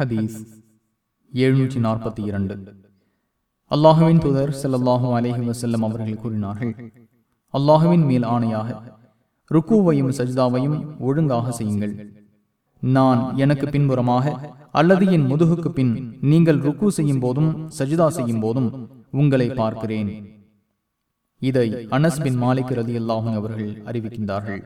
ஹதீஸ் எழுநூற்றி நாற்பத்தி இரண்டு. அல்லாஹுவின் தூதர் செல்லல்லாஹு அலைஹி வசல்லம் அவர்கள் கூறினார்கள் அல்லாஹுவின் மேல் ஆணையாக ருக்குவையும் சஜ்தாவையும் ஒழுங்காக செய்யுங்கள். நான் எனக்கு பின்புறமாக அல்லது என் முதுகுக்கு பின் நீங்கள் ருக்கு செய்யும் போதும் சஜிதா செய்யும் போதும் உங்களை பார்க்கிறேன். இதை அனஸ் பின் மாலிக் ரதி அல்லாஹும் அவர்கள் அறிவிக்கின்றார்கள்.